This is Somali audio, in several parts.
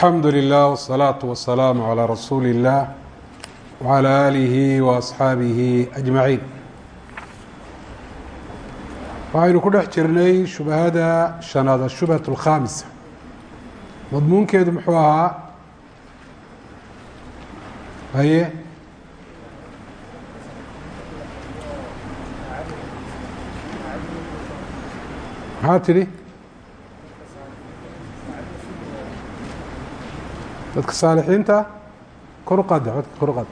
alxamdu lilah wsalaatu wasalaamu calaa rasuuli اllah wcalaa aalihi wa asxaabihi ajmaciin waxaynu ku dhex jirnay shubahada shanaad ashubhat alkhaamisa madmuunkeedu muxuu ahaa? Haye? Maxaa tidhi? Dadka saalixiinta kor u qaada codka kor u qaad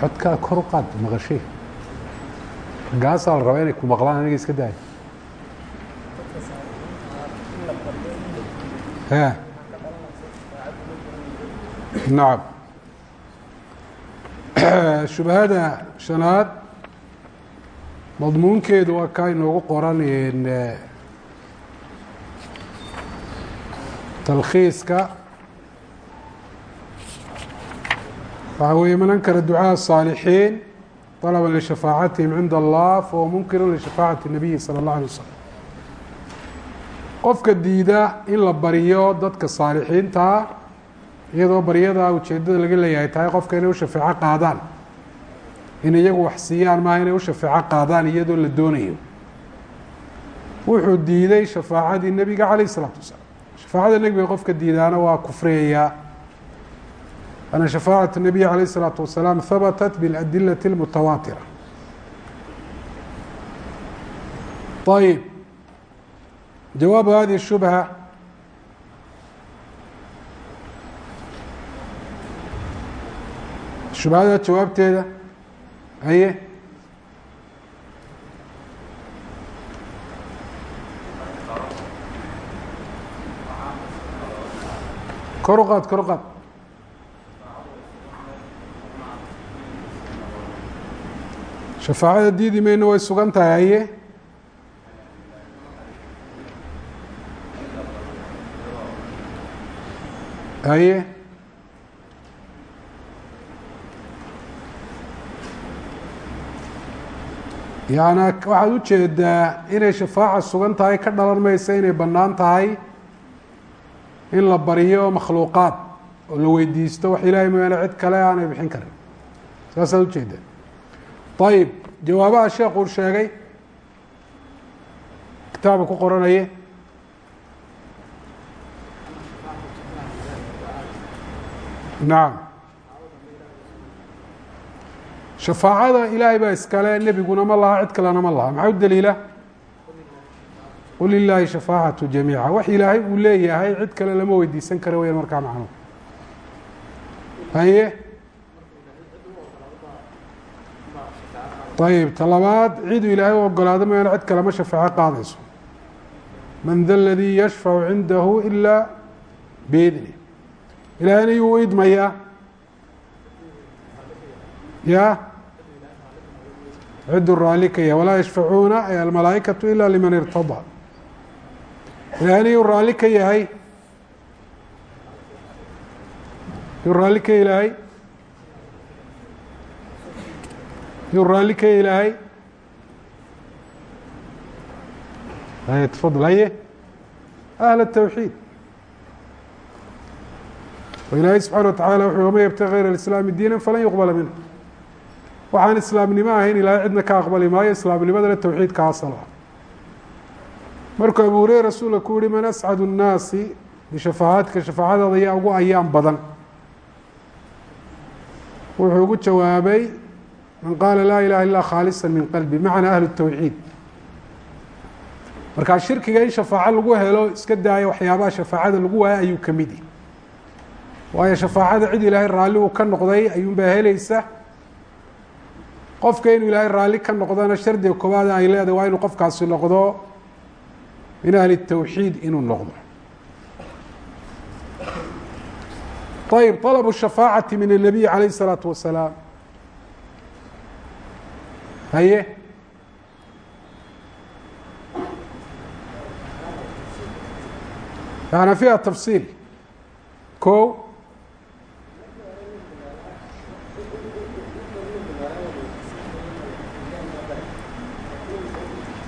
codkaa kor u qaad maqashii gaasaa la rabaa inay ku maqlaan aniga iska daaya he. Nacam shubahada shanaad madmuunkeedu waa kaa inoogu qoran talkhiiska waxaa weeye man ankara ducaaء الصاalixiin طalba lishafaacatihim cinda allah fahuwa munkiru lishafaacati الnabiyi salى الlaه alيه waslm qofka diida in la baryo dadka saalixiintaa iyadoo baryada ujeedada laga leeyahay tahay qofka inay u shafeeco qaadaan in iyagu wax siiyaan maaha inay u shafeeco qaadaan iyadoo la doonayo. Wuxuu diiday shafaacadii nebiga calayh isalaatu wasalaam. Shafaacada nebiga qofka diidaana waa kufriyayaa ana shafaacatu nebiyi calayh isalaatu wasalaam habatat biladilati almutawaatira. Ayib jawaabu hadihi shubha. Shubhada jawaabteeda haye kor u qaad kor u qaad shafaacada diidi mayno way sugan tahay haye haye yaana waxaad u jeedaa inay shafaaca sugan tahay ka dhalan maysa inay bannaan tahay in la baryo makhluuqaad oo la weydiisto wax ilaahay mooyaane cid kale aanay bixin karin. Saasaad u jeedaa ayib jawaabaha sheekuu sheegay kitaaba ku qoranaye nacam shafaacada ilaahay baa iskale nebiguna ma laha cid kalena ma laha. Maxaa u daliila? Qul lilaahi shafaacatu jamiica. Wax ilaahay uu leeyahay cid kale lama weydiisan karo weyaan markaa macnuhu haye? Ayib ta labaad cidu ilaahay u ogolaado mooyaane cid kale ma shafaaco qaadayso. Man da ladii yashfacu cindahu ilaa biidni. Ilaahayna yuu idmayaa ya cidu raali ka yahay walaa yashfacuuna ay almalaaikatu ila liman irtadaa ilaahayna yuu raalli ka yahay yuu raalli ka ilaahay yuu raalli ka ilaahay haye tafadal haye ahl الtawxiid o ilaahay subxaana wataعala wuxuu waman yabtagi غayr اlislaami diina falan yuqbala minhu waxaan islaamnimo ahayn ilaahay cidna ka aqbali maayo islaamnimadana towxiidka asala markuu abu hureyre rasuula ku yihi man ascadu nnaasi bishafaahaatka shafaacadaada yaa ugu ayaan badan. Wuxuu ugu jawaabay man qaala laa ilaha illaa khaalisa min qalbi macna ahlu tawxiid. Markaa shirkiga in shafaaco lagu helo iska daayo waxyaabaha shafaacada lagu waaya ayuu ka mid yahy waayo shafaacada cid ilaahay raalli uu ka noqday ayuunbaa helaysa qofka inuu ilaahay raalli ka noqdona shardiga koowaada ay leedahay waa inuu qofkaasi noqdo min ahli الtawxiid inuu noqdo ayb طalbu الشhafaacati min الnabiy calayh الsalaaةu wasalaam haye yaana fiiha tafsiil ko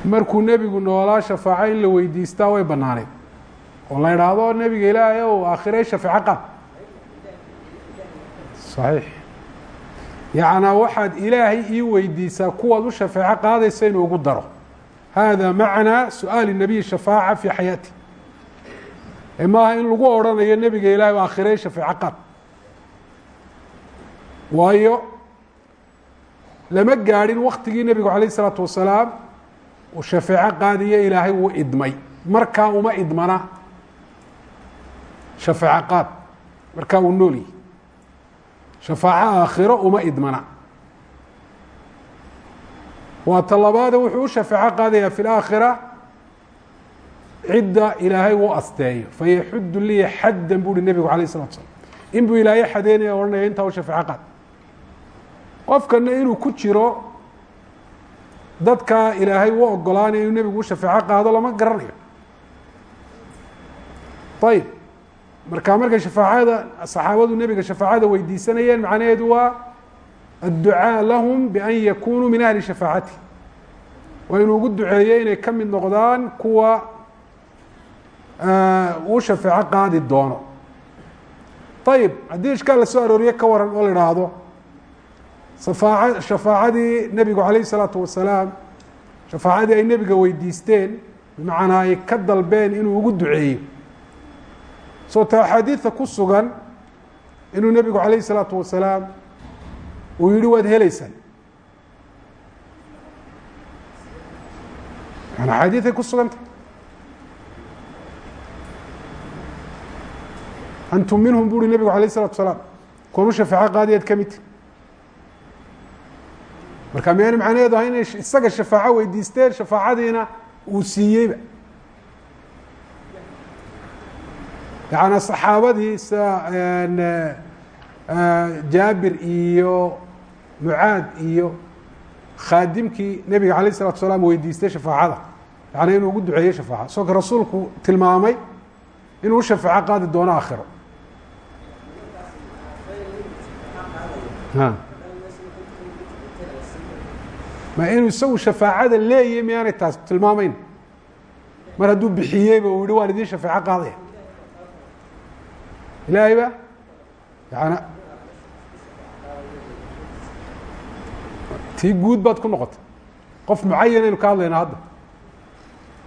markuu nebigu noolaa shafaaco in la weydiistaa way bannaaneed oo la idhaahdo nebiga ilaahay ow aakhirey shafeeco qaad saxiix. Yacnaa waxaad ilaahay ii weydiisaa kuwaad u shafeeco qaadaysa inuu ugu daro. Hada macnaa su'aali nabiyi shafaaca fii xayaati. Maaha in lagu odrhanayo nebiga ilahay o aakhirey shafeeco qaad waayo lama gaadhin waktigii nebigu alayh isalaatu wasalaam uu shafeeco qaadiyo ilaahay wuu idmay. Markaa uma idmana shafeeco qaad markaa uu nool yihi shafaaco aakhiro uma idmana. Waa talabaade wuxuu u shafeeco qaadayaa fi laakhira cidda ilaahay uu asteeyo. Fayaxudu liya xaddan bu uhi nebigu alayh isalatu slam in buu ilaahay xadeynaya odhanaya intaa u shafeeco qaad. Qofkana inuu ku jiro dadka ilaahay u ogolaanaya inuu nebigu u shafeeco qaado lama garanayo. Ayib marka markay shafaacada saxaabadu nebiga shafaacada weydiisanayeen macnaheedu waa adducaa lahum bian yakunuu min ahli shafaacati. Waa inuu ugu duceeyo inay ka mid noqdaan kuwa uu shafeeco qaadi doono. Ayib haddii ishkaal la soo arooriye ka waran oo la idhaahdo safaaca shafaacadii nebigu calayh isalaatu wasalaam shafaacadii ay nebiga weydiisteen bimacnaa ay ka dalbeen inuu ugu duceeyo. Soo ta axaadiida ku sugan inuu nebigu calayh isalaatu wasalaam uu yihi waad heleysaan yani axaadiiday ku sugantah antum minhum bu uhi nebigu alayh isalatu wasalaam. Kuwan u shafeeco qaadiyaad ka midti marka miyaana macnaheedu ahay inay isaga shafaaco weydiisteen shafaacadiina uu siiyeyba yaعnaa saxaabadii sida jaabir iyo mucaad iyo khaadimkii nebiga alayه الsalatu salaam weydiistay shafaacada yaعni inuu ugu duceeyey shafaaca soo ka rasuulku tilmaamay inuu u shafaaco qaadi doono aakhiro ma inuu isagu shafaacada leeyahy miyaanay taas tilmaamayn? Mar hadduu bixiyeyba uu yihi waan idin shafeeco qaadaya. Ilaahay ba? Yana tii guud baad ku noqotay. Qof mucayan aynu ka hadlaynaa hadda.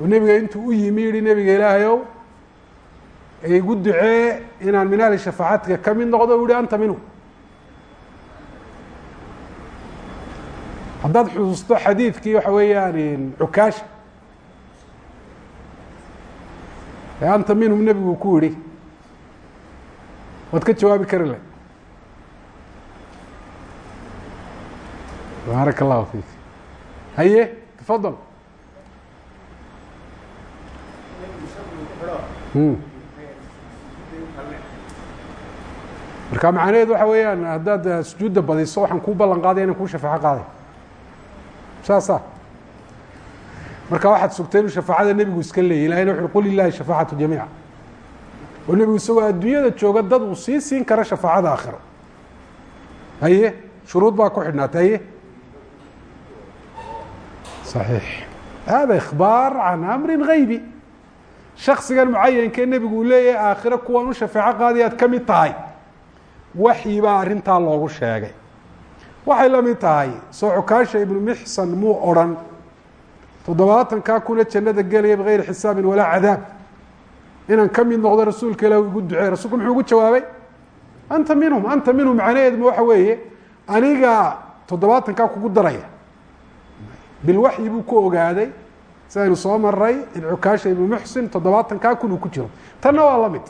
Oo nebiga intuu u yimi yihi nebiga ilaahayow igu ducee inaan min ahli shafaacatka ka mid noqdo u yihi anta minhu haddaad xusuusto xadiidkii waxa weeyaan cukaasha ee anta minhum nebigu ku yihi waad ka jawaabi kari lahay baaraka allahu fiik. Haye tafadal marka macnaheedu waxa weeyaan haddaad sujuudda badiso waxaan kuu ballan qaadaya inan kuu shafeeco qaaday saasa. Marka waxaad sugtay inuu shafaacada nebigu iska leeyay ilahina wuxu qul lilahi shafaacatu jamiica. Oo nebigu isagoo adduunyada jooga dad uu sii siin kara shafaacada aakhiro. Haye shuruud baa ku xidhnaatay haye. صaxiix hada ikhbaar can amri gaybi shaksigan mucayankee nebigu uu leeyahay aakhiro kuwaan u shafeeco qaadi aad ka mid tahay. Waxyi baa arrintaa loogu sheegay waxay la mid tahay soo ibnu mixsan muu odrhan toddobaatankaa kuna jannada gelaya bigayri xisaabin walaa cadaab. Inaan ka mid noqdo rasuulka ilah igu ducey rasulku muxuu ugu jawaabay? Anta minhum anta minhum macnaheedma waxa weeye aniga toddobaatankaa kugu daraya. Bilwaxyi buu ku ogaaday si aynu soo maray in cukaasha ibnu muxsin toddobaatankaa kun uu ku jiro. Tanna waa la mid.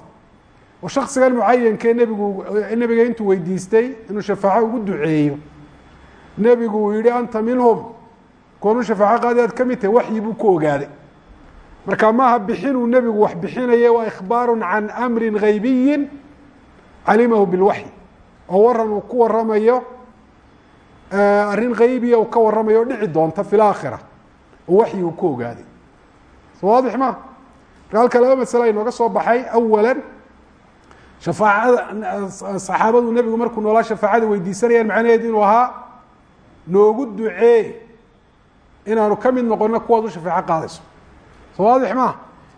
Oo shaksigan mucayankee nebigu nebiga intuu weydiistay inuu shafaaco ugu duceeyo nebigu uu yihi anta minhum. Kuwan u shafaaco qaadi aad ka mid tahay waxyi buu ku ogaaday. Marka maaha bixinuu nebigu wax bixinaye waa ikhbaaru can amri gaybiyi calimahu bilwaxyi. Oo waran uu ku waramayo arrin kaybiya uu ka warramayo o dhici doonta fi laakhira oo waxyi uu ku ogaaday. So waadix ma marka halka laba masale ay nooga soo baxay awala shafaacada saxaabadu nebigu markuu noolaa shafaacada weydiisanayaan macnaheedu inuu ahaa noogu ducee inaanu ka mid noqono kuwaad u shafeeco qaadayso. Soo waadix maaha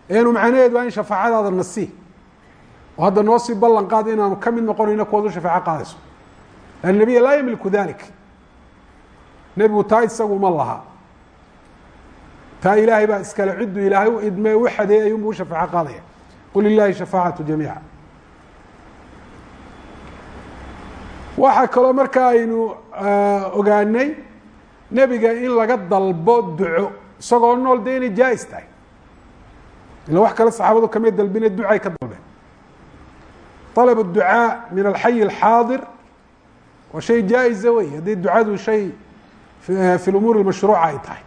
eenu macnaheedu waa in shafaacadaada nasii oo hadda noo sii ballan qaad inaanu ka mid noqonayno kuwaad u shafeeco qaadayso. An nabiya laa yamliku dalik nebigu taa isagu ma laha. Taa ilaahay baa iskale cidduu ilaahay u idmee u xadeeyay ayunbu u shafeeco qaadaya. Qul lilahi shafaacatu jamiica. Waxaa kaloo marka aynu ogaanay nebiga in laga dalbo duco isagoo nool dee inay jaa-is tahay ila wax kale saxaabadu kamay dalbine ducay ka dalbeen طalb الducاء min alxayi الxaadir waa shay jaa-isa wey haddii ducadu shay fi umuur اmashruuca ay tahay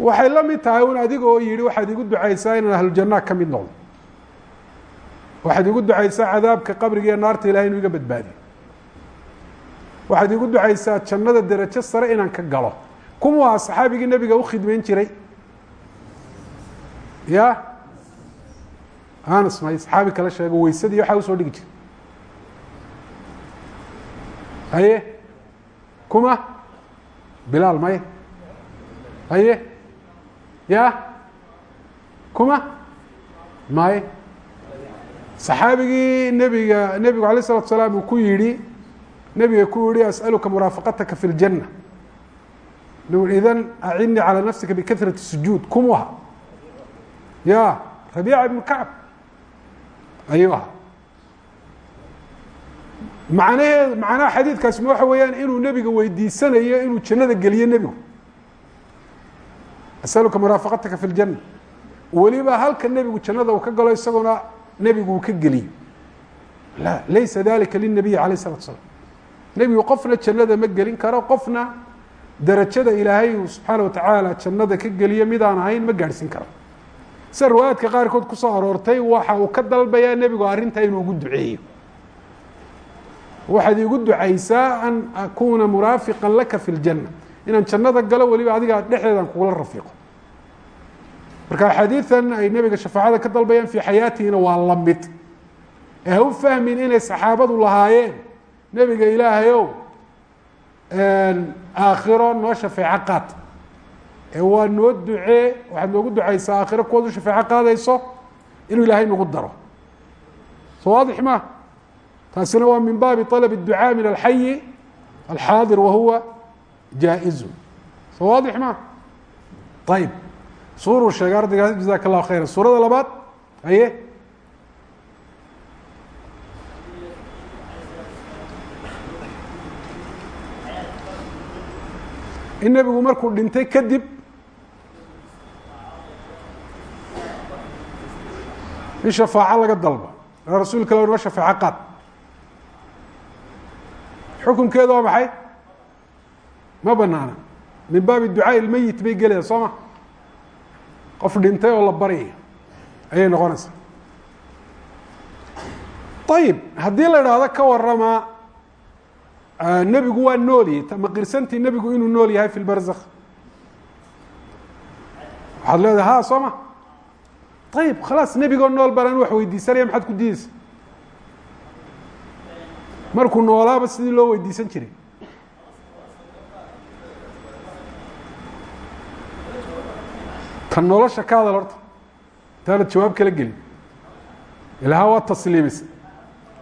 waxay la mid tahay un adiga oo yihi waxaad igu ducaysaa inaan ahlujana ka mid noqdo waxaad igu ducaysaa cadaabka qabriga iyo naarta ilahay inuu iga badbaadiyo waxaad igu ducaysaa jannada derajo sare inaan ka galo. Kuwaa saxaabigii nebiga ukhidmeyn jiray. Ya? Anas may saxaabi kala sheego weysadii waxaa u soo dhigi jiray. Haye? Kuma? Bilaal maye haye? Ya? Kuma? Maye saxaabigii nebiga nebigu alay الsalatu salaam uu ku yihi nebiga ku yihi asأaluka muraafaqataka fi اljanة idan acinii calى nafsika bikahrati sujuud kumuha ya rabiica ibn kacb ayuu ahaa macnaheed macnaha xadiidkaasi ma waxa weeyaan inuu nebiga weydiisanayo inuu jannada geliyo nebigu asaluka muraafaqataka fi اljanة weliba halka nebigu jannada uu ka galo isaguna nebigu uu ka geliyo la laysa dalika lلnabiyi alayه الsalatu slam nebigu qofna jannada ma gelin karo qofna derajada ilaahay uu subxaana watacaala jannada ka geliyo midaan ahayn ma gaadhsiin karo. Sida riwaayaadka qaarkood ku soo aroortay waxa uu ka dalbayaa nebigu arrintaa inuu ugu duceeyo. Waxaad igu ducaysaa an akuuna muraafiqa laka fi اljanة inaan jannada galo weliba adiga dhexdeedan kugula rafiiqo. Marka axaadiidan ay nebiga shafaacada ka dalbayaan fii xayaatihina waa la mid. Ee ha u fahmin inay saxaabadu lahaayeen nebiga ilaahayow aakhiro noo shafeeco qaad ee waa noo ducee waxaad noogu ducaysaa aakhiro kuwaad u shafeeco qaadayso inuu ilaahay nagu daro soo waadix ma taasina waa min baabi طalb الducاء min alxayi alxaadir wahuwa jaa-izu soo waadix ma ayib suuruu sheegay ardaygaas jaزak الlahu khayra suurada labaad aye in nebigu markuu dhintay kadib in shafaaco laga dalbo rasuulka la noo shafeeco qaad. Xukunkeedu waa maxay? Ma banaana. Min baabi ducaaءi اlmeyit bay gelaya soo ma? Qof dhintay oo la baryaya ayay noqonaysaa. Ayib haddii la idhaahdo ka warama nebigu waa nooliyey ma qirsantii nebigu inuu nool yahay fi lbarzakh waxaad leedahay ha soo ma ayib khalaas nebigoo nool banaan wax weydiisanaya maxaad ku diideysa markuu noolaaba sidii loo weydiisan jiray. Kan nolosha ka hadal horta. Intaanad jawaab kala gelin. Ilaha waa tasliimisa.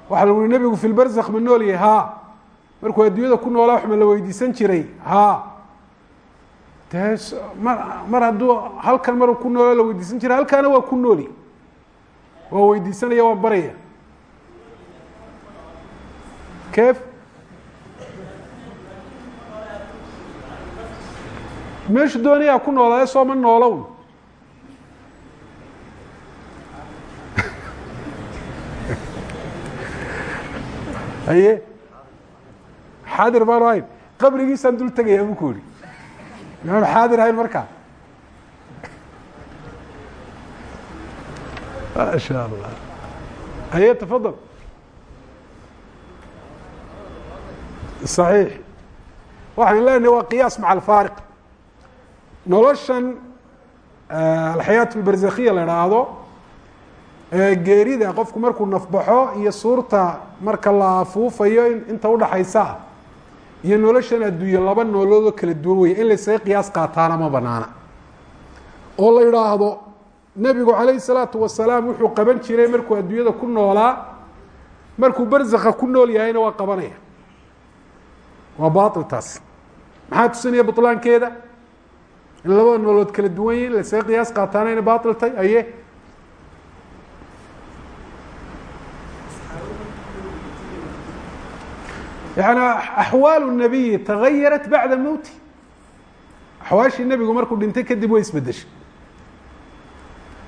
Waxaa lagu ui nebigu fi lbarzakh ma nool yahay. Ha markuu adduunyada ku noolaa wax la weydiisan jiray. Ha. Dee mar mar hadduu halkan maruu ku noolaa la weydiisan jiray halkaana waa ku nooli. Waa weydiisanaya waa baraya. Kef meeshu doonayaa ku noolaaye sooma noolown? Haye xaadir baanu ahayn qabrigiisaan dul tegaya bu ku yihi maanu xaadir ahayn markaa ma sha allah haye tafadal صaxiix waxaan leenahay waa qiyaas maca alfaariq noloshan alxayaat اlbarzakhiya la idhaahdo geerida qofku markuu nafbaxo iyo suurta marka la afuufayo inta udhaxaysa ah iyo noloshan adduunye laba nooloodoo kala duwan weeye. In laysaga qiyaas qaataana ma banaana oo la idhaahdo nebigu calayhi salaatu wasalaam wuxuu qaban jiray markuu adduunyada ku noolaa markuu barzakha ku nool yahayna waa qabanaya. Waa baail taasi maxaa tusinaya butlaankeeda in labada noolood kala duwan yihiin laysaga qiyaas qaataana inay baail tahy aye yani axwaal الnabiyi tagayarat bacda mowti axwaashii nebigu markuu dhintay kadib way isbedeshay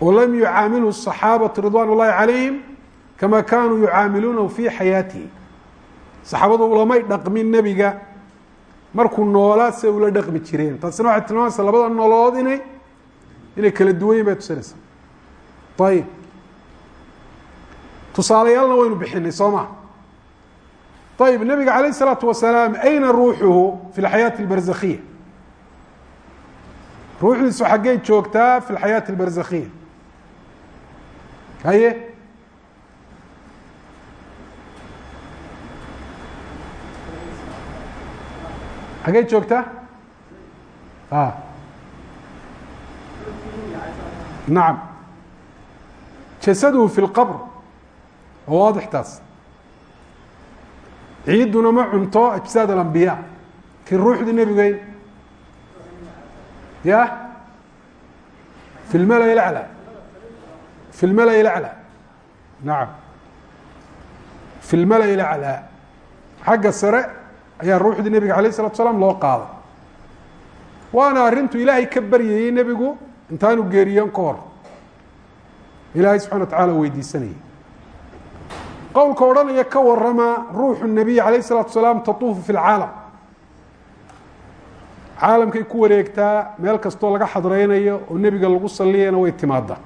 oo lam yucaamilhu الصaxaabatu ridwan اllahi calayhim kama kanuu yucaamiluunahu fi xayaatihi saxaabadu ulamay dhaqmin nebiga markuu noolaa se ula dhaqmi jireen taasina waxay tilmaamaysa labada nololood inay inay kala duwan yihin bay tusinaysaa ayib tusaaleyaalna waynu bixinay soo ma ayib nebiga calayh الsalaatu wasalaam ayna ruuxuhu fi lxayaati اlbarzakhiya ruuxdiisu xaggey joogtaa fi lxayaati اlbarzakhiya haye xaggey joogtaa a nacam jasaduhu fi اlqabr waa waadix taas ciiduna ma cunto ajsaad alambiya ki ruuxdii nebigeyn ya? Fi lmala lacla fi lmalai lacla nacam fi lmalai laclaa xagga sare ayaa ruuxdii nebiga alayh isalatu salaam loo qaaday. Waana arrintu ilaahay ka baryayey nebigu intaanu geeriyoon ka hor. Ilaahay subxana wa tacala weydiisanayay qowlka odhanaya ka warama ruuxu الnabiy alayه الsalatu salaam tatuufu fi اlcaalam caalamkay ku wareegtaa meel kastoo laga xadraynayo oo nebiga lagu saliyana way timaadaa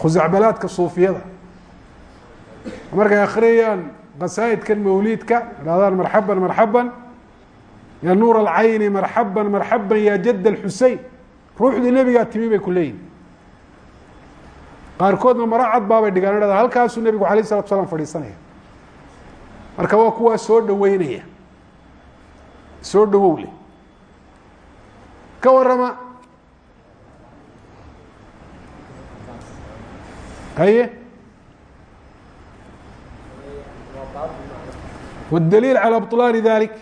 khusacbalaadka suufiyada markay akhriyayaan qasaa'idkan mawliidka idhahdaan marxaban marxaban ya nuur alcayni marxaban marxaban ya jadd alxusein ruuxdii nebigaa timi bay ku leeyihin qaarkoodna maro cad baabay dhigaan idhahda halkaasuu nebigu alayh isalatu salaam fadhiisanaya marka waa kuwaa soo dhoweynaya soo dhawow leh ka warama haye والdليل على بطلان ذلك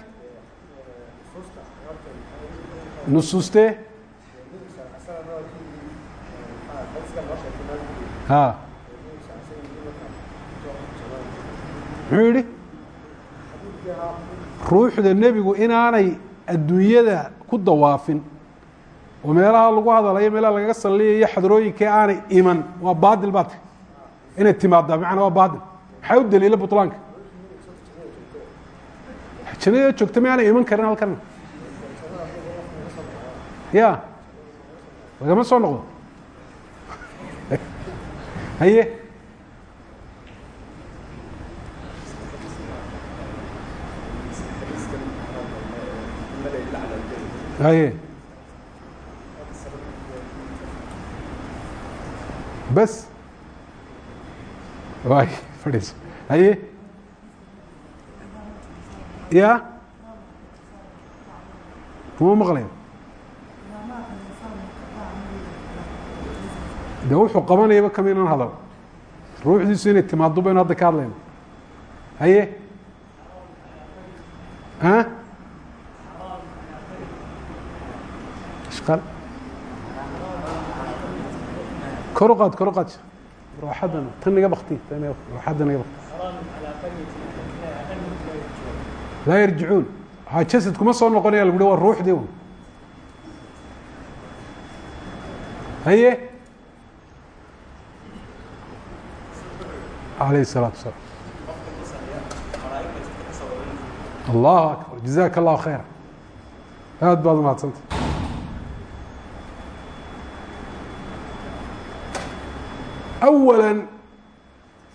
نصuustee haa muxuu yidhi ruuxda nebigu inaanay adduunyada ku dawaafin oo meelaha lagu hadalayo meelaha lagaga salliyayo xadarooyinka aanay iman waa baadil baa ti inay timaadaa bimacana waa baadil maxaa u daliila butlaanka janada joogta ma aanay iman karin halkana ya. Lagama soo noqdo haye. Haye. Bas. Waay fadhiiso haye. Ya. Kuma maqlayo de wuxuu qabanayaba kama inaan hadal ruuxdiisu inay timaado baynu hadda ka hadlayna. Haye? A kor u qaad kor u qaad. Ruuxaddan tan naga bakti ruuxadda naga bakti laa yarjicuun. Ha jasad kuma soo noqonaya lagu hi waa ruuxdii un haye alayh الsalaatu wasalaam allahu akbar jazaka allahu khayra aad baad umahadsanta awala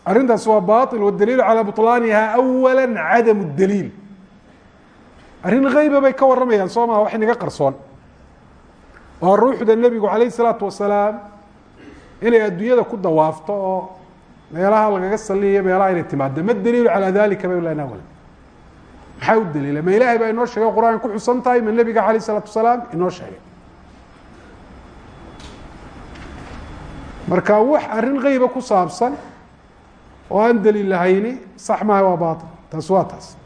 arrintaas waa baطil wاdaliilu calى buطlaaniha awala cadam الdaliil arrin hayba bay ka warramayaan soo maa wax inaga qarsoon waa ruuxda nebigu alayh الsalaatu wasalaam inay adduunyada ku dawaafto oo meelaha lagaga saliyayo meelaha inay timaado ma daliilu calaa dalika bay lana wal maxaa u daliila ma ilaahay baa inoo sheegay qur'aan ku xusan tahay ma nebiga alayh isalaatu wasalaam inoo sheegay. Marka wax arrin keyba ku saabsan oo aan daliil lahayni sax maaha waa bail taas waa taas.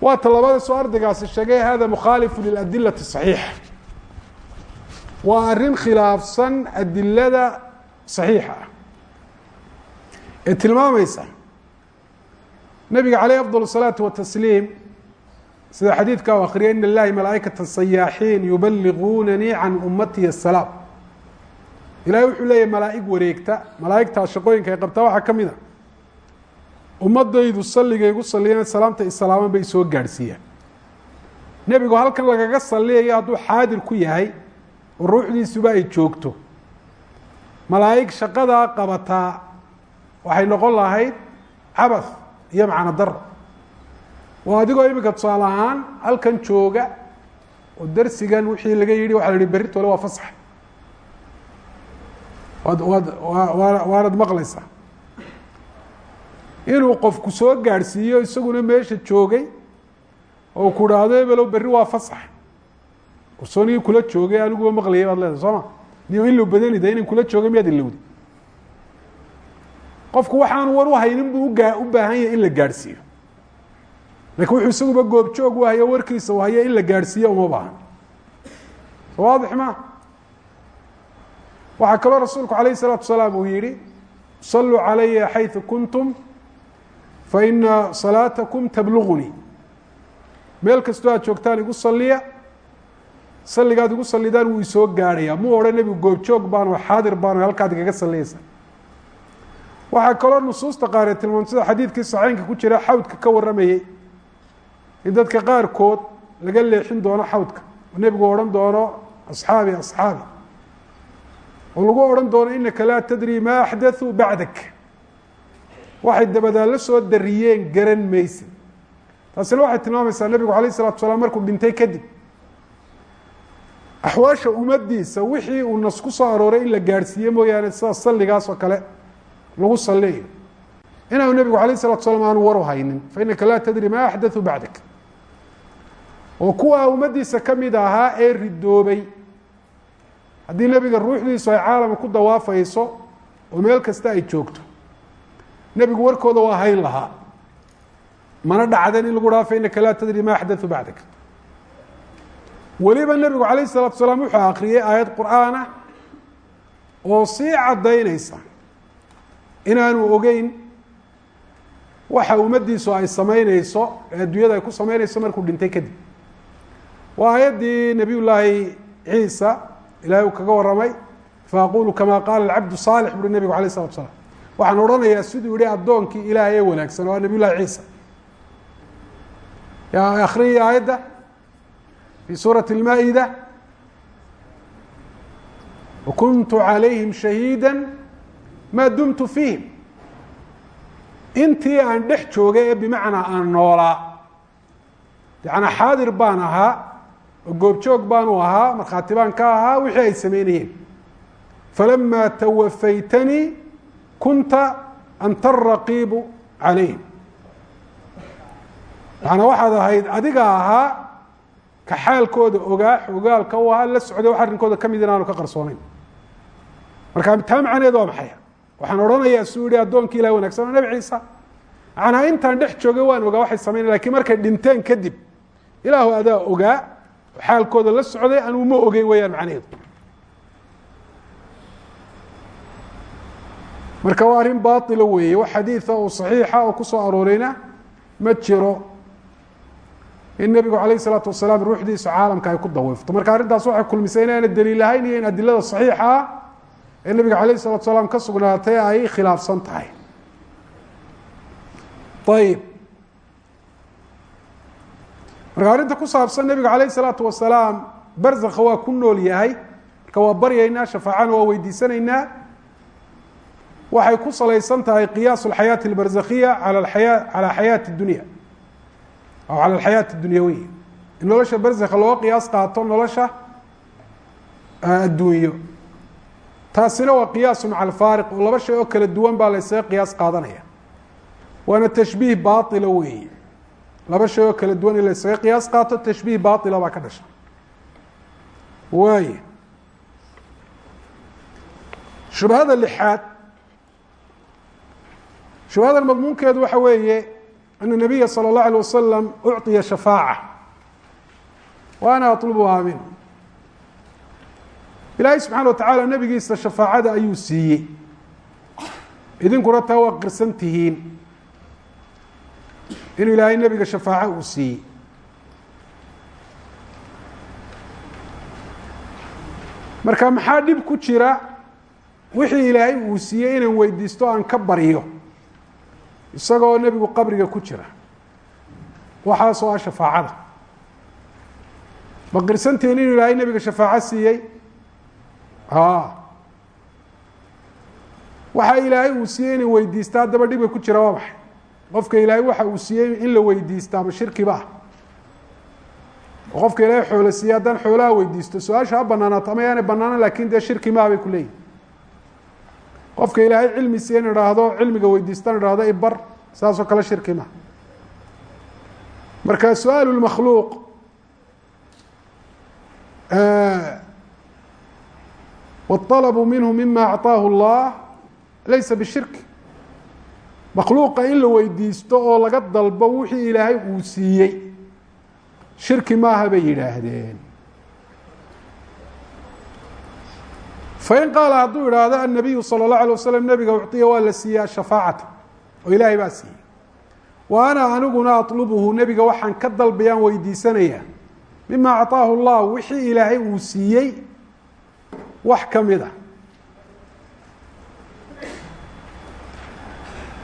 Waa talabaada soo ardaygaasi sheegay hada mukhaalifu liladilati saxiixa waa arrin khilaafsan adilada saxiixa. ah ee tilmaamaysa nabiga caleyh afضل الصalaaةu watasliim sida xadiidka u akriyay in اllahi malaaئikaة sayaaxiin yubaliguunanii can umatihi الsalaam ilahay wuxuu leeyahy malaa'ig wareegta malaa'igtaas shaqooyinka ay qabtaa waxaa ka mid a ummadaydu salligay igu saliyeen salaamta islaaman bay soo gaadhsiiyaan nebigu halkan lagaga saliyayo hadduu xaadir ku yahay oo ruuxdiisuba ay joogto malaa'ig shaqadaa qabataa waxay noqon lahayd cabath iyo macno daro oo adigoo iminka tusaale ahaan halkan jooga oo darsigan wixii laga yidhi waxa la yihi berritole waa fasax. Waad waad waanad maqlaysaa. Inuu qofku soo gaadhsiiyo isaguna meesha joogay oo ku dhaahdo ebelow berri waa fasax. Kursoonigii kula joogay aniguba maqlayay baad leedahay soo ma? Niyo in lo badanida inan kula joogay miyaad ilowday qofku waxaanu war u haynin buu ugaa u baahan yahay in la gaadhsiiyo lakin wuxuu isaguba goobjoog u hayo warkiisa u hayo in la gaadhsiiyo uma baahan so waadix ma waxaa kaloo rasuulku alayه الsalaatu wasalaam uu yihi saluu calaya xayثu kuntum faina salaatakum tablugunii meel kastoo aad joogtaan igu saliya saligaad igu salidaan wuu isoo gaadhaya muu odhan nebigu goobjoog baan oo xaadir baan oo halkaad igaga saliyeysa waxaa kaloo nusuusta qaar ee tilmaam sida xadiidkii saxeynka ku jira xawdka ka warramayey in dadka qaarkood laga leexin doono xawdka oo nebigu odhan doono asxaabi asxaabi oo lagu odhan doono inaka laa tadri ma axdaثuu bacdak waxay dabadaa la soo dariyeen garan maysa taasina waxay tilmaamaysaa nebigu alayه الsalatu salaam markuu dhintay kadib axwaasha ummaddiisa wixii uu nas ku soo arooray in la gaadhsiiye mooyaane sida salligaas oo kale lagu saliyayo inaanu nebigu alayه الsalatu salaam aanu waru haynin fainaka laa tadri ma axdaثuu bacdak oo kuwa ummaddiisa kamid ahaa ee ridoobay haddii nebiga ruuxdiisu ay caalama ku dawaafayso oo meel kasta ay joogto nebigu warkooda waa hayn lahaa mana dhacden in lagu dhaha fainaka laa tadri ma axdaثu bacdak weliba nebigu alayه الsalatu salaam wuxuu akriyey aayad qur'aana oo sii caddaynaysa inaanu ogeyn waxa ummaddiisu ay samaynayso ee adduunyada ay ku samaynayso markuu dhintay kadib. Waa aayaddii nabiy ciisa ilahay uu kaga warramay fa aqulu qaala alcabdu saalix buuri nebigu alay slat slam waxaan odhanayaa siduu yihi addoonkii ilaahay ee wanaagsan waa nabiy ciisa. Ya akhriyii aayadda fi suurati اlmaa-ida wakuntu calayhim shahiida maa dumtu fiihim. Intii aan dhex joogay bimacnaa aan noolaa. Yaana xaadir baan ahaa oo goobjoog baanu ahaa markhaati baan ka ahaa wixii ay samaynayeen falama tawafaytanii kunta anta araqiibu calayhim macanaa waxaad ahayd adiga ahaa ka xaalkooda ogaa xogaalka u ahaa la socday wax arrinkooda ka mid in aanu ka qarsoonayn. Marka taa macneed waa maxay waxaan odhanayaa suu ihi addoonkii wanaagsan nabi ciisa macnaa intaan dhex jooga waan ogaa waxay samayna laakiin markay dhinteen kadib ilaahu adaa ogaa xaalkooda la socday anuu ma ogeyn weyaan macnaheedu. Marka waa arrin baila weeye wax xadiida oo saxiixa oo ku soo arooreyna ma jiro in nebigu alayh isalaatu wasalaam ruuxdiisa caalamka ay ku daweefto. Marka arrintaas waxay kulmisay inaana daliil ahayn iyo in adilada saxiixa ah ee nebiga alayه الsalatu salaam ka sugnaatay ay khilaafsan tahay ayib marka arrinta ku saabsan nebiga alayه الsalaatu wasalaam barzakha waa ku nool yahay marka waa baryaynaa shafaacana waa weydiisanaynaa waxay ku salaysan tahay qiyaas اxayaaةi اbarzakhiya alى aya alى xayaaةi اdunya aw calى اxayaaةi اdunyawiya in nolosha barzakha looga qiyaas qaato nolosha addunyo taasina waa qiyaasu maca alfaariq oo laba shay oo kala duwan baa la ysaga qiyaas qaadanaya waana tashbiih baila weeye laba shay oo kala duwan in la isaga qiyaas qaato tashbiih baila baa ka dhasha waay shubhada lixaad shubhada madmuunkeedu waxa weeye ana nabiya salى اllahu alيه wasalam ucطiya shafaaca wa ana aطlubuhaa minhu ilaahay subxaana watacaala nebigiisa shafaacada ayuu siiyey. Idinkuna taa waa qirsan tihiin. Inuu ilaahay nebiga shafaaco uu siiyey. Marka maxaa dhib ku jira wixii ilaahay uu siiyey inaan weydiisto aan ka baryo isagoo nebigu qabriga ku jira. Waxaasoo ah shafaacada. Ma qirsantihiin inuu ilaahay nebiga shafaaco siiyey waxa ilaahay uu siiyey inay weydiista haddaba dhibka ku jira waa maxay? Qofka ilaahay waxa uu siiyey in la weydiista ama shirkiba ah oo qofka ilaahay xoolo siiyey haddaan xoolaha weydiisto su'aasha ha banaanaato ama yaanay banaanan laakiin dee shirki maa bay ku leeyihiin qofka ilaahay cilmi siiye in idhaahdo cilmiga weydiistan idhahdo ibar saasoo kale shirki ma. Marka su'aal lmakhluuq wاطalbu minhu mima acطaahu اllah laysa bishirk makhluuqa in la weydiisto oo laga dalbo wixii ilaahay uu siiyey shirki maaha bay yidhaahdeen fain qaala hadduu idhaahdo annabiyu salى اllahu alيه waslm nebiga ucطiya waa la siiyey ashafaacata oo ilaahay baa siiyey wa ana aniguna aطlubhu nebiga waxaan ka dalbayaan weydiisanaya mima acطaahu اllah wixii ilaahay uu siiyey wax ka mid a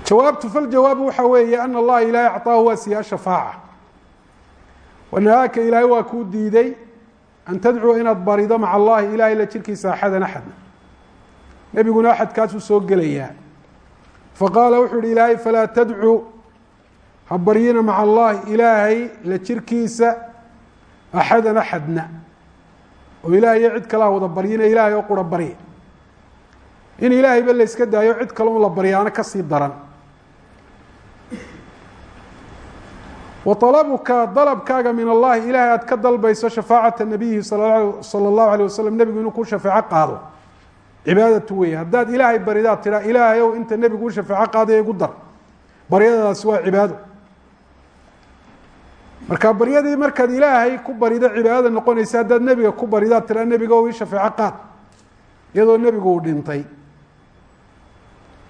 jawaabtu faljawaabu waxa weeye ana allaha ilaahay acطaahu waa siiyey ashafaaca wanahaaka ilaahay waa kuu diiday an tadcuu inaad barido maca allahi ilahay la jirkiisa axadan axadna nebiguna axadkaasuu soo gelayaa. Faqaala wuxuu yihi ilaahay falaa tadcuu. Ha baryina maca allahi ilaahay la jirkiisa axadan axadna oo ilaahayo cid kale ha wada baryina ilaahay oo qura barya in ilaahayba la yska daayo cid kale un la baryaana ka sii daran. Wa alabuka dalabkaaga min allahi ilahay aad ka dalbayso shafaacata nabiyihi sala allahu alيh wasalam nebigu inuu ku shafeeco qaado. Cibaadatu weeye haddaad ilaahay baridaad tidhaa ilaahay ow inta nebigu u shafeeco qaadaya igu dar. Baryadaasi waa cibaado marka baryadii markaad ilaahay ku barido cibaadada noqonaysa haddaad nebiga ku baridaad tidhaa nebiga ow ii shafeeco qaad iyadoo nebigu uu dhintay.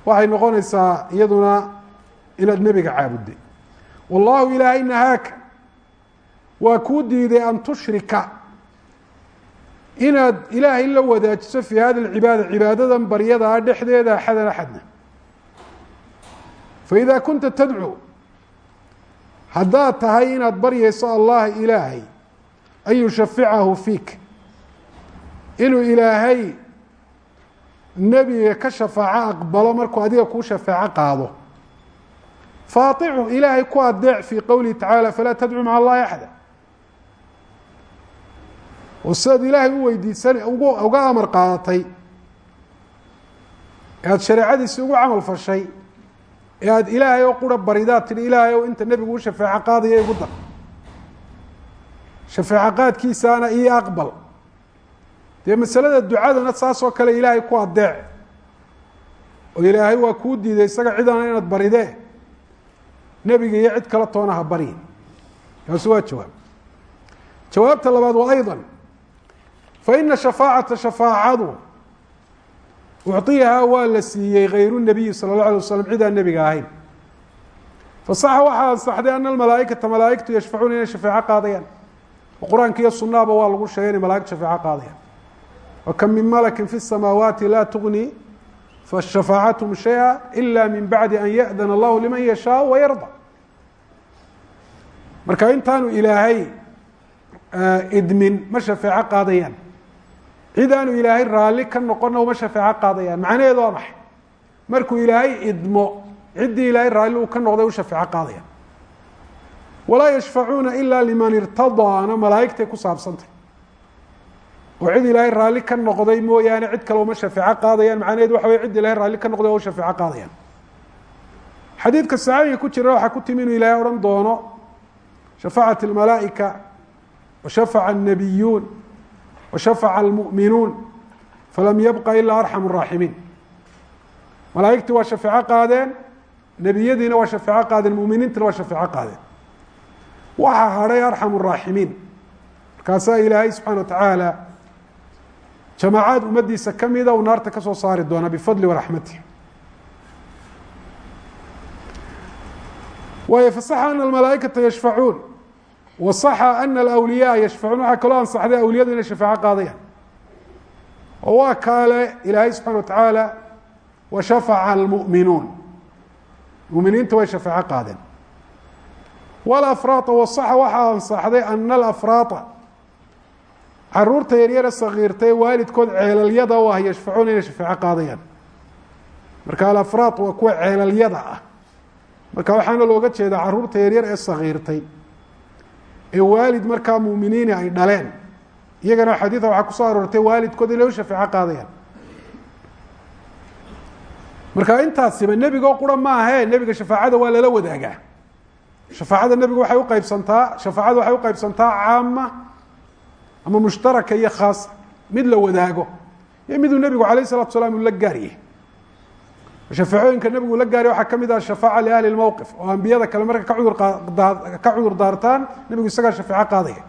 Waxay noqonaysaa iyaduna inaad nebiga caabudday. Wallahu ilaahay nahaaka waa kuu diiday an tushrika inaad ilaahay la wadaajiso fii hadi اcibaada cibaadadan baryadaa dhexdeeda axadan axadna faإida kunta tadcuu haddaad tahay inaad baryayso allaha ilaahay an yushaficahu fiik. Inuu ilaahay nebiga ka shafaaco aqbalo markuu adiga kuu shafeeco qaado. Faaichu ilaahay ku adeec fii qowlihi tacaalى falaa tadcuu maca allahi axada. Oo sidaad ilaahay u weydiisan uga amar qaadatay ee aada shareecadiisi ugu camal fashay ee aada ilaahay oo qura baridaad tihi ilaahay ow inta nebigu u shafeeco qaadaya igu dar. Shafeeco qaadkiisaana io aqbal. Dee masalada ducadana saasoo kale ilaahay ku adeec oo ilaahay waa kuu diiday isaga cidana inaad baridee. Nebiga iyo cid kala toona ha baryin kaasi waa jawaab. Jawaabta labaad waa ayضا faina shafaacata shafaacadu ucطiyahaa waa la siiyey kayru الnabiyi salى الlaه alيه waslm cid aan nebiga ahayn fasaxa waxaa ansaxday ana almalaaئikata malaaئigtu yashfacuuna inay shafeeco qaadayaan oo qur-aanka iyo sunahaba waa lagu sheegay inay malaigtu shafeeco qaadayaan wakam min malaki fi الsamaawaati la tugni fashafaacathm shayئa ila min bacdi an yaأdana allahu liman yashaaء wayarضى marka intaanu ilaahay idmin ma shafeeco qaadayaan cid aanu ilaahay raalli ka noqonna uma shafeeco qaadayaan. Macnaheedu waa maxay? Markuu ilaahay idmo ciddii ilaahay raalli uu ka noqday u shafeeco qaadayaan. Walaa yashfacuuna ilaa liman irtadaana malaa'igtay ku saabsantay. Oo cid ilaahay raalli ka noqday mooyaane cid kale uma shafeeco qaadayaan. Macnaheedu waxa wey cid ilaahay raalli ka noqday oo u shafeeco qaadayaan. Xadiidka saxiixa ku jira waxaa ku timi inuu ilaahay odhan doono shafacat almalaa'ika washafaca annabiyuun washafca almu'minuun falam yabqa ilaa arxam raaximiin malaa'igtii waa shafeeco qaadeen nebiyadiina waa shafeeco qaadeen muminiintana waa shafeeco qaadeen waxaa hadhay arxamu raaximiin markaasaa ilaahay subxaana wa tacaala jamaacaad ummaddiisa ka mida uu naarta ka soo saari doonaa bifadli waraxmati waayo fasaxa almalaa'ikata yashfacuun wasaxa ana alawliyaaa yashfacuun waxaa kaloo ansaxday awliyadu inay shafeeco qaadayaan. Oo waa kaale ilaahay subxana wa tacaala washafaca almu'minuun. Muminiinta way shafeeco qaadeen. Walafraata wasaxa waxaa ansaxday ana alafraata. Caruurta yaryare sakiirtay waalidkood ceelalyada u ah yashfacuuna inay shafeeco qaadayaan. Marka alafraad waa kuwa ceelalyada ah. Marka waxaana looga jeedaa carruurta yaryar ee sakiirtay ee waalid markaa muminiini ay dhaleen. Iyagana xadiida waxaa ku soo aroortay waalidkood inay u shafeeco qaadayaan. Marka intaasiba nebigoo qura maahe nebiga shafaacada waa lala wadaagaa. Shafaacada nebigu waxay uqeybsantaa shafaacada waxay uqeybsantaa caama ama mushtaraka iyo khaasa mid la wadaago. Iyo miduu nebigu alayh الsalatu salaam la gaaryahy shafacooyinka nabigu la gaaray waxaa ka mid ah shafaaca liahli lmowqif oo ambiyada kale marka ka cudur daartaan nabigu isagaa shafeece qaadaya.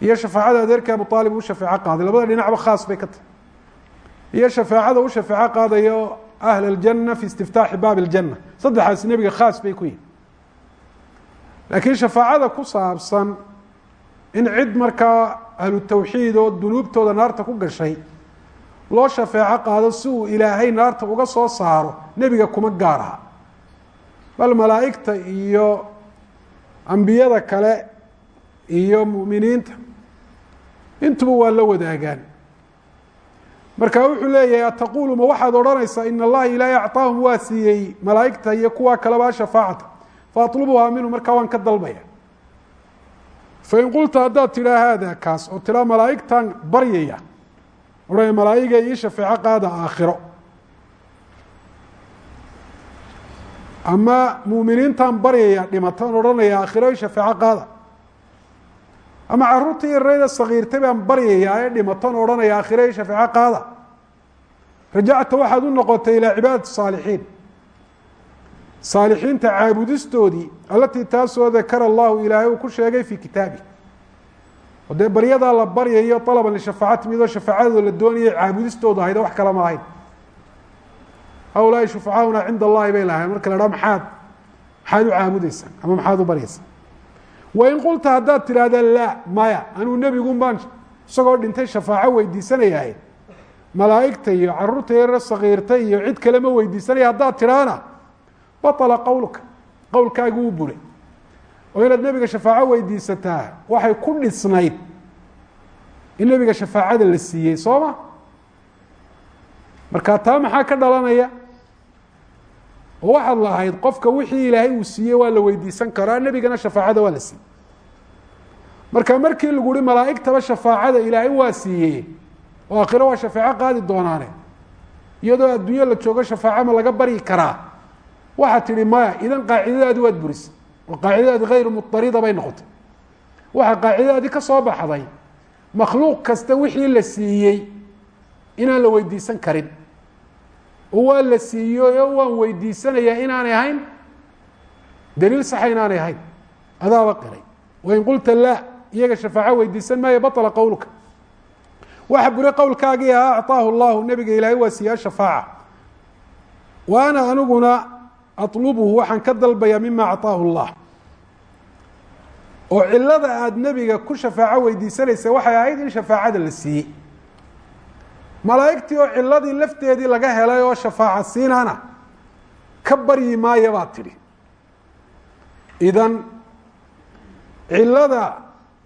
Iyo shafaacada adeerka abu aalib u shafeece qaaday. Labada dhinacba khaas bay ka tahy iyo shafaacada u shafeece qaadayo ahl اljana fi istiftaaxi baab اljana saddexaasi nebiga khaas bay ku yihiin laakiin shafaacada ku saabsan in cid markaa ahlu oo dunuubtooda naarta ku gashay loo shafeeco qaado si uu ilaahay naarta uga soo saaro nebiga kuma gaar aha. Bal malaa'igta iyo ambiyada kale iyo mu'miniinta intuba waa la wadaagaan. Marka wuxuu leeyahay ataqulu ma waxaad odhanaysaa in allaha ilaahay acطaahum waa siiyey malaa'igta iyo kuwa kaleba shafaacata faatlubuhaa minhu markaa waan ka dalbaya. Fain qulta haddaad tidhaa haada kaas oo tiraa malaa'igtan baryaya odhanaya malaa'iga ii shafeeco qaada aakhiro. Ama muuminiintan baryaya dhimatan odhanaya aakhiro ii shafeeco qaada. Ama carruurta yarayda sakiirtay baan baryayaa ee dhimatan odhanaya aakhiro ii shafeeco qaada. Rajacta waxaad u noqotay ilaa cibaadati saalixiin. Saalixiinta caabudistoodii alatii taasoo dakara allahu ilaahay uu ku sheegay fii kitaabi oo dee baryadaa la baryayo alaban lishafaacati midoo shafaacadooda la doonayay caabudistooda ahayd wax kale ma ahayn. Hawlaai shufacaauna cinda allahi bay lahayn marka la dhaa maxaad maxaad u caabudeysaan ama maxaad u baryaysaan? Wain qulta haddaad tidhaahda laa maya anuu nebigun baan isagoo dhintay shafaaco weydiisanayahay malaa'igta iyo carruurta yarare sakiirta iyo cid kale ma weydiisanaya haddaad tidhaana baطla qowlka qowlkaagi wuu buray oo inaad nebiga shafaaco weydiisataa waxay ku dhisnayd in nebiga shafaacada la siiyey soo ma? Marka taa maxaa ka dhalanaya? Oo waxaad lahayd qofka wixii ilaahay uu siiyey waa la weydiisan karaa nebigana shafaacada waa la siiyey. Marka markii lagu uhi malaa'igtaba shafaacada ilaahay waa siiyey oo aakhiro waa shafeeco qaadi doonaane iyadoo adduunyo la joogo shafaaco ma laga baryi karaa. Waxaad tihi maya idan qaacidadaadi waad burisay oo qaacidadaadi hayru mutarida bay noqotay. Waxaa qaacidadaadi ka soo baxday makhluuq kasta wixii la siiyey inaan la weydiisan karin. Oo waa la siiyey oo waan weydiisanayaa inaanay ahayn daliil saxa inaanay ahayn. Adaaba qiray. Wain qulta laa iyaga shafaaco weydiisan maayo baطla qowlka waxa buray qowlkaagii ah acطaahu llahu nebiga waa siiyaa shafaaca. Wa ana aطlubhu waxaan ka dalbayaa mima acطaahu اllah oo cilada aada nebiga ku shafaaco weydiisanaysa waxay ahayd in shafaacada la siiyey malaa'igtii oo ciladii lafteedii laga helay oo shafaaca siinana ka baryi maaya baad tidhi idan cilada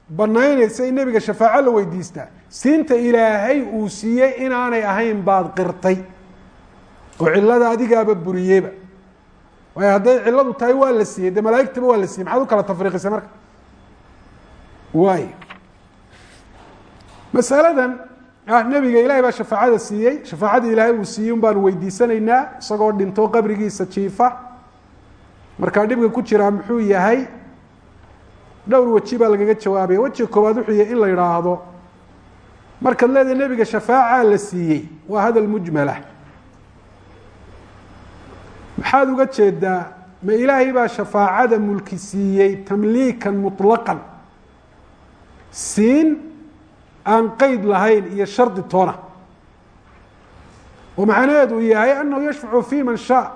banaynaysa in nebiga shafaaco la weydiistaa siinta ilaahay uu siiyey inaanay ahayn baad qirtay oo cilada adigaaba buriyeyba waayo hadday ciladu tahay waa la siiyey dee malaaigtaba waa la siiyey maxaad u kala tafriiqisay marka? Waay masaladan ah nebiga ilahay baa shafaacada siiyey shafaacadii ilaahay uu siiyey un weydiisanaynaa isagoo dhinto qabrigiisa jiifa. Markaa dhibka ku jiraa muxuu yahay dhowr weji baa lagaga jawaabaya wejiga koowaad wuxuu yahy in la yidhaahdo markaad leedahay nebiga shafaacaa la siiyey waa hadal mujmala maxaad uga jeedaa ma ilaahay baa shafaacada mulki siiyey tamliikan muطlaqan siin aan qeyd lahayn iyo shardi toona oo macnaheedu uu yahay anahu yashfacu fi man shaa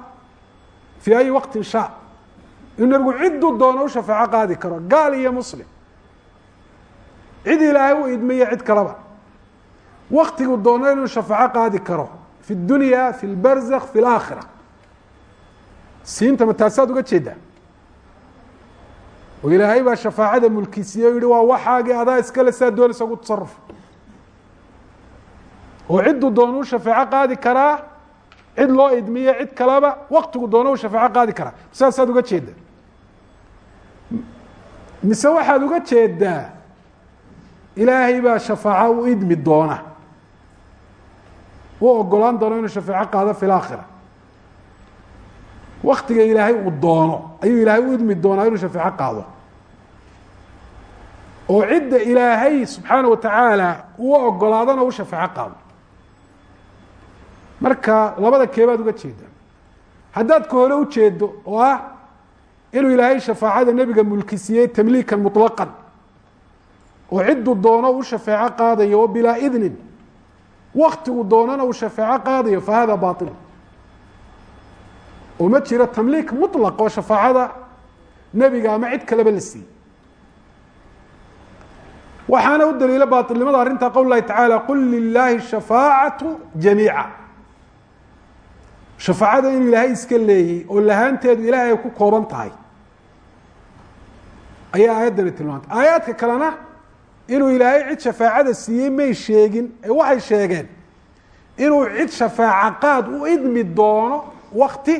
fii ayi waqtin shaa inuu nebigu cidduu doono u shafaaco qaadi karo gaal iyo muslim cid ilaahay u idmaya cid kaleba waktigu doono inuu shafaaco qaadi karo fi اdunya fi اlbarzakh fi اlaakhira siinta ma taasaad uga jeedaa oo ilaahay baa shafaacada mulkisiiye o yihi waa waxaagii adaa iskale saa doonaysa ugu tasaruf oo cidduu doono u shafaaco qaadi karaa cid loo idmiye cid kaleba waktigu doono u shafaaco qaadi karaa. Saasaad uga jeedaa mise waxaad uga jeedaa ilaahay baa shafaaco u idmi doona. U ogolaan doono inuu shafaaco qaado fi laakhira waktiga ilaahay uu doono ayuu ilaahay u idmi doonaa inuu shafaaco qaado. Oo cidda ilaahay subxaana wa tacaala uu ogolaadana u shafaaco qaado. Marka labada keebaad uga jeedaa haddaad ka hore ujeedo oo ah inuu ilaahay shafaacada nebiga mulkisiiyey tamliikan muطlaqan oo cidduu doono u shafeeco qaadayo oo bilaa idnin waktigu doonana uu shafeeco qaadayo fa hada bail oo jiro tamliik muطlaq shafaacada nebiga ama cid kaleba la siiyey. Waxaana u daliilo baailnimada arrinta qowl tacaala qul lilaahi shafaacaةu jamiica. Shafaacada inuu ilaahay iska leeyey oo lahaanteedu ilaahay ay ku kooban tahay. Ayaa aayaddani tilmaantay aayaadka kalena inuu ilaahay cid shafaacada siiyey may sheegin ee waxay sheegeen inuu cid shafaaca qaad u idmi doono wakti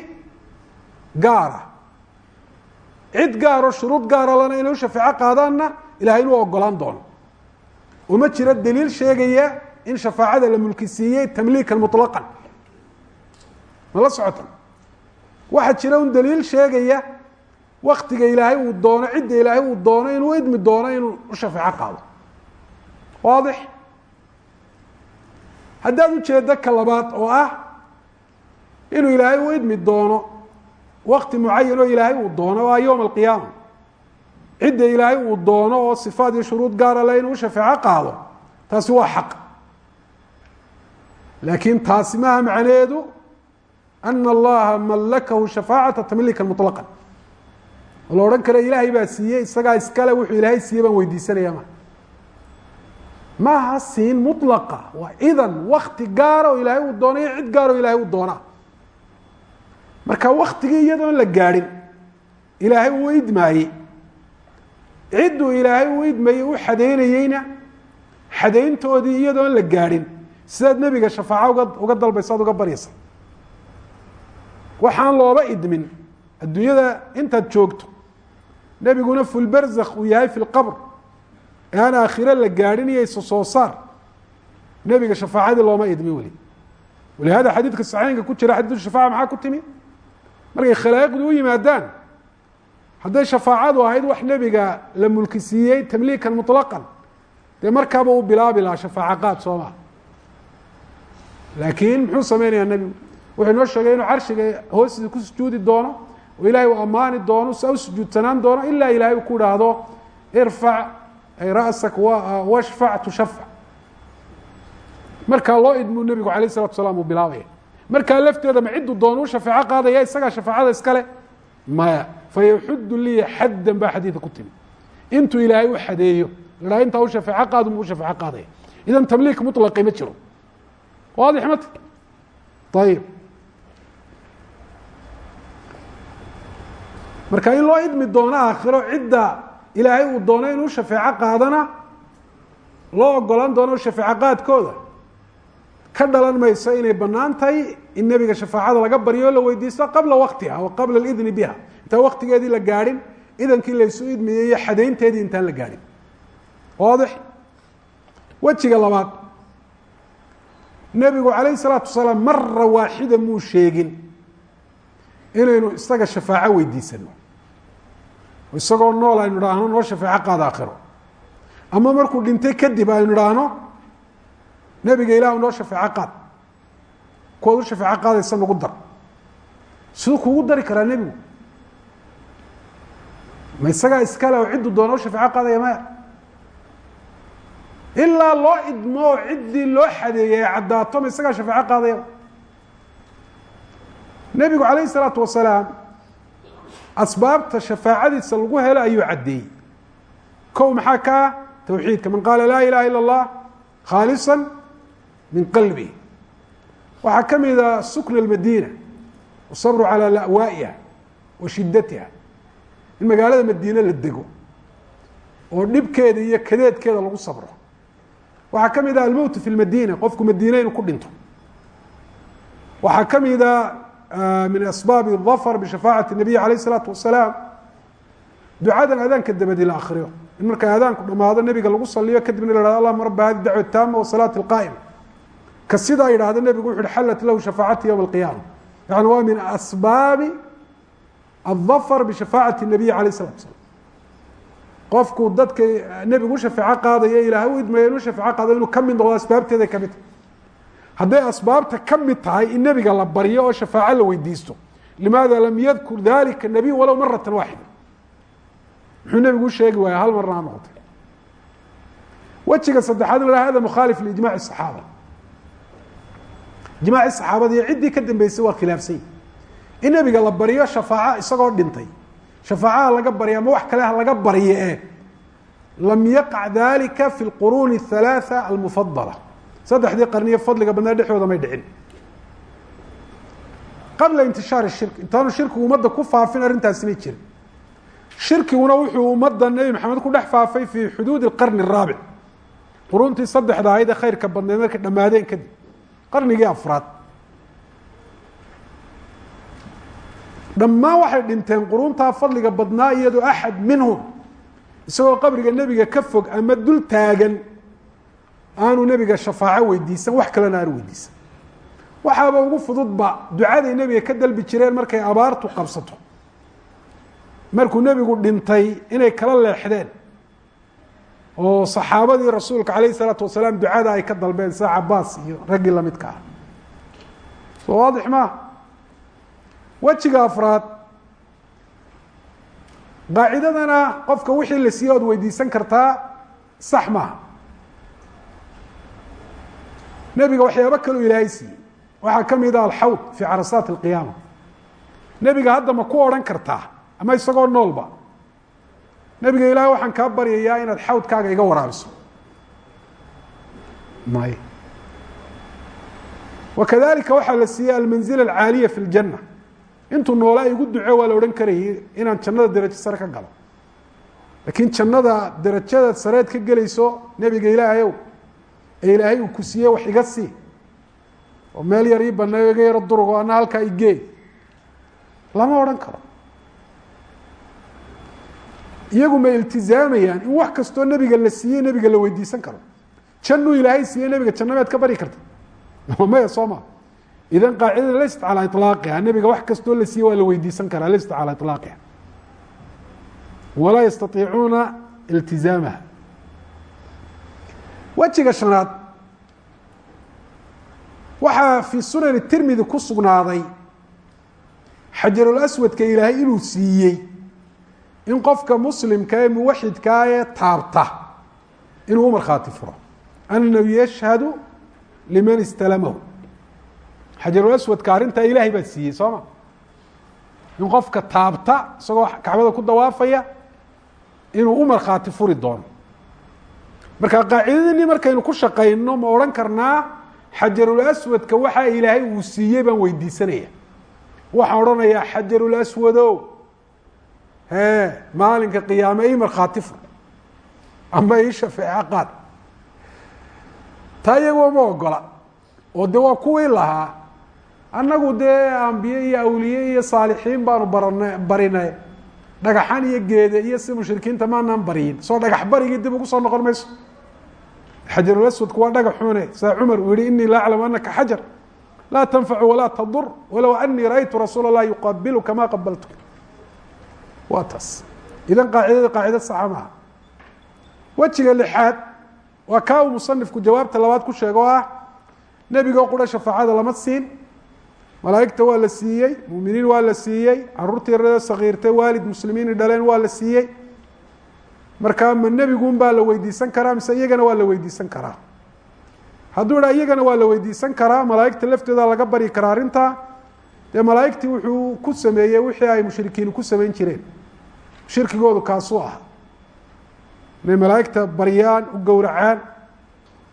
gaara. Cid gaaro shuruud gaara lana inay u shafaaco qaadaanna ilahay inuu ogolaan doono. Oo ma jiro daliil sheegaya in shafaacada la mulki siiyey tamliikan muطlaqan ma la socota waxaa jira un daliil sheegaya waktiga ilaahay uu doono cidda ilaahay uu doono inuu idmi doono inuu u shafeeco qaado. Waadix. Haddaad ujeedo ka labaad oo ah inuu ilaahay u idmi doono wakti mucayan oo ilaahay uu doono waa yowma alqiyaama. Cidda ilaahay uu doono oo sifaad iyo shuruud gaara le inuu shafeeco qaado taasi waa xaq. Laakiin taasi maaha macnaheedu ana allaha mallakahu shafaacata tamliika muطlaqan oo la odhan kara ilaahay baa siiyey isagaa iskale wuxuu ilaahay siiyey baan weydiisanaya ma. Maaha siin muطlaqa waa idan wakti gaara oo ilaahay uu doona iyo cid gaara oo ilaahay uu doonaa marka waktigii iyadoon la gaadhin ilaahay uu idmaayey cidduu ilaahay uu idmayey u xadeynayeyna xadayntoodii iyadoon la gaadhin sidaad nebiga shafaaco uga uga dalbaysa ad uga baryaysa. Waxaan looba idmin adduunyada intaad joogto. Nebiguna fulbarzakh uu yahay fi aan aakhiro la gaadhin soo saar. Nebiga shafaacadii looma idmin weli. Walihada xadiidka saxiixinka ku jira xadiidu shafaca maxaa ku timi markay khalaa'iqdu u yimaadaan hadday shafaacadu ahayd wax nebiga la mulki tamliikan muطlaqan dee markaaba uu bilaabi lahaa shafaaco qaad soo maa laakiin muxuu sameynayaa nebigu? Wuxuu inoo sheegay inuu carshiga hoostiisa ku sujuudi doono oo ilahay uu ammaani doono saa u sujuudsanaan doono ilaa ilahay uu ku dhaahdo irfac ra'sak washfac tushafac. Markaa loo idmuu nebigu alayh isalatu salaam uu bilaabaya markaa lafteeda ma cidduu doono u shafeeco qaadaya isagaa shafaacada iskale maya fayaxudu liya xaddan baa xadiida ku timi. Intuu ilaahay u xadeeyo la intaa u shafeeco qaad mu u shafeeco qaadaya. Idan tamliik muطlaqi ma jiro. Waadix mata ayib marka in loo idmi doono aakhiro cidda ilaahay uu doono inuu shafeeco qaadana loo ogolaan doono shafeeco qaadkooda ka dhalan mayso inay bannaan tahay in nebiga shafaacada laga baryo o la weydiisto qabla waktiha wa qabla alidni biha. Intaan waktigeedii la gaadhin idankii laysu idmiyey iyo xadaynteedii intaan la gaadhin. Waadix. Wejiga labaad. Nebigu calayh isalaatu wasalaam mara waaxida muu sheegin inaynu isaga shafaaco weydiisano. Isagoo nool aynu idhaahno noo shafeeco qaada aakhiro. Ama markuu dhintay kadib aynu idhaahno nebiga ilah noo shafeeco qaad. Kuwaad u qaadaysa nagu dar. Siduu kugu dari karaa nebigu? Ma isagaa iskale oo ciddu doona u qaadaya maya ilaa loo idmo ciddii loo xadeeyay ay caddaato ma isagaa shafeeco qaadaya? Nebigu calayh isalaatu wasalaam asbaabta shafaacadiisa lagu helo ayuu caddeeyey. Kow maxaa ka ah tawxiidka man qaala laa ilaha ila اllah khaalisa min qalbi waxaa ka mida sukna اmadina wasabru calى lawaa'iha wa shidatiha in magaalada madiine la dego oo dhibkeeda iyo kadeedkeeda lagu sabro waxaa ka mid ah almowt fi lmadina qofku madiine inuu ku dhinto waxaa ka mida min asbaabi الظfr bshafaacati الnabiy alayه الsalaatu wasalaam ducadan adaanka dabadi la akriyo in marka adaanku dhamaado nebiga lagu saliyo kadibna la hahdo allahuma raba hadi dacwa taama wasalaati اlqaa'ima ka sidaa yidhaahda nebigu wuxu uhi xallat lahu shafaacati yowma alqiyaama yani waa min asbaabi aldafar bishafaacati nabiyi calayh islat slam qofkuu dadka nebigu shafeeco qaadaya ilaah u idmeeya inuu shafeeco qaadayo inuu ka mid noqdo asbaabteeday ka mid tahay. Hadday asbaabta ka mid tahay in nebiga la baryo oo shafaaco la weydiisto limaada lam yadkur dalika nabiy walow maratan waaxida. Muxuu nebigu u sheegi waaya hal marna ha noqotay. Wejiga saddexaad ilaah ada mukhaalif liijmac saxaaba ijmaaci saxaabada iyo ciddii ka dambeysay waa khilaafsany in nebiga la baryo shafaaco isagoo dhintay shafaacaha laga barya ama wax kale ha laga barye e lam yaqac dalika fi lquruuni الhalaaثa almufadala saddexdii qarniyo fadliga badnaa dhexdooda may dhicin qabla intishaari shirk intaanu shirkigu ummadda ku faafin arrintaasi may jirin shirkiguna wuxuu ummadda nebi maxamed ku dhex faafay fii xuduudi اqarni الraabic quruuntii saddexda ahayd ee khayrka badneed markay dhammaadeen kadib qarnigii afraad. Dhammaan waxay dhinteen quruuntaa fadliga badnaa iyadoo axad minhum isagoo qabriga nebiga ka fog ama dul taagan. Aanu nebiga shafaaco weydiisan wax kalena aanu weydiisan. Waxaaba ugu fududba ducaday nebiga ka dalbi jireen markay abaartu qabsato. Markuu nebigu dhintay inay kala leexdeen oo saxaabadii rasuulka calayh isalaatu wasalaam ducada ay ka dalbeen sida cabaas iyo raggii lamidka ah. Soo waadix maa wejiga afraad qaacidadana qofka wixii la siiye ood weydiisan kartaa sax maaha nebiga waxyaabo kaloo ilaahay siiyey. Waxaa ka mid ah alxawd fii carasaat alqiyaama. Nebiga hadda ma ku odhan kartaa ama isagoo noolba nebiga ilaahay waxaan kaa baryayaa inaad xawdkaaga iga waraabiso may wakadalika waxaa la siiyey almanzila alcaaliya fi ljanna intuu noolaa igu duco waa la odhan karayay inaan jannada derajo sare ka galo. Laakiin jannada derajada sareed ka gelayso nebiga ilaahayow ee ilaahay uu ku siiyey wax iga sii. Oo meel yar ii baneeyo iga yaro durugo ana halkaa igee lama odhan karo iyagu ma iltizaamayaan in wax kastoo nebiga la siiyey nebiga la weydiisan karo. Jannuu ilaahay siiyey nebiga janno mead ka bari karta. Maya soo ma. Idan qaacidada laysat calaa ilaaqiha nebiga wax kastoo la siiyey waa la weydiisan karaa laysat calaa ilaaqiha walaa yastaiicuuna iltizaamaha. Wejiga shanaad waxaa fii sunani tirmidi ku sugnaaday xajarulaswadka ilaahay inuu siiyey in qofka muslimka ee muwaxidkaa ee taabta inuu u markhaati furo. Annahu yashhadu liman istalamahu. Xajarulaswadka arrintaa ilaahay baa siiyey soo ma? In qofka taabta isagoo kacbada ku dawaafaya inuu u markhaati furi doono. Marka qaacidadini markaynu ku shaqayno ma odhan karnaa xajarulaswadka waxa ilaahay uu siiyey baan weydiisanaya. Waxaan odhanayaa xajarulaswadow maalinka qiyaame i markhaati fur ama ii shafeeco qaad taa iyagoo ma ogola oo de waa kuwii lahaa annagu dee ambiye iyo awliye iyo saalixiin baanu barana barina dhagaxan iyo geede iyo si mushrikiinta maanaan bariyin. Soo dhagax barigii dib ugu soo noqon mayso. Xajarulaswadku waa dhagaxuune sidaa cumar uu yihi inii la aclamu anaka xajar. Laa tanfacu walaa tadur walow anii raأytu rasuula اlah yuqabiluka ma qabaltuka waa taas. Idan qaacidada qaacida saxa maaha. Wejiga lixaad waa kaa uu musanifku jawaabta labaad ku sheego o ah nebigoo qura shafaacada lama siin. Malaa'igta waa la siiyey muuminiin waa la siiyey caruurtii markaa ma nebigun baa la weydiisan karaa mise iyagana waa la weydiisan karaa? Hadduu idhaa iyagana waa la weydiisan karaa malaa'igta laftooda laga bari karaa arrintaa. Dee malaa'igtii wuxuu ku sameeyey wixii ay mushrikiin ku samayn jireen shirkigoodu kaasuu ah inay malaa'igta baryaan u gowracaan.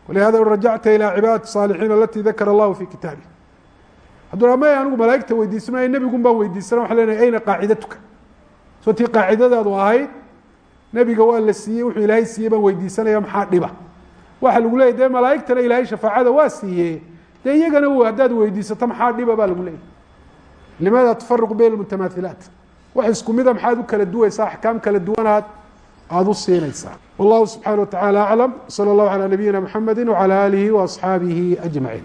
Walihada rajacta ilaa cibaadati saalixiin alatii dakara allahu fi kitaabi. Hadduu ma anigu malaa'igta weydiisanayo nebigun baan weydiisana waxaa lenahay ayna qaacidatuka soo tii qaacidadaadu ahayd nebiga waa la siiyey wuxuu ilaahay siiyey baan weydiisanaya maxaa dhiba? Waxaa lagu leeyay dee malaa'igtana ilaahay shafaacada waa siiyey dee iyagana haddaad weydiisato maxaa dhiba? baa lagu leeyay limaada tufariqu bayna almutamaahilaat wax isku mida maxaad u kala duwaysaa axkaam kala duwanaad aada u siinaysaa wallahu subxaana wa tacaala aclam salى اllahu calى nabiyina mxamedi wعalى alihi وaصxaabihi ajmaciin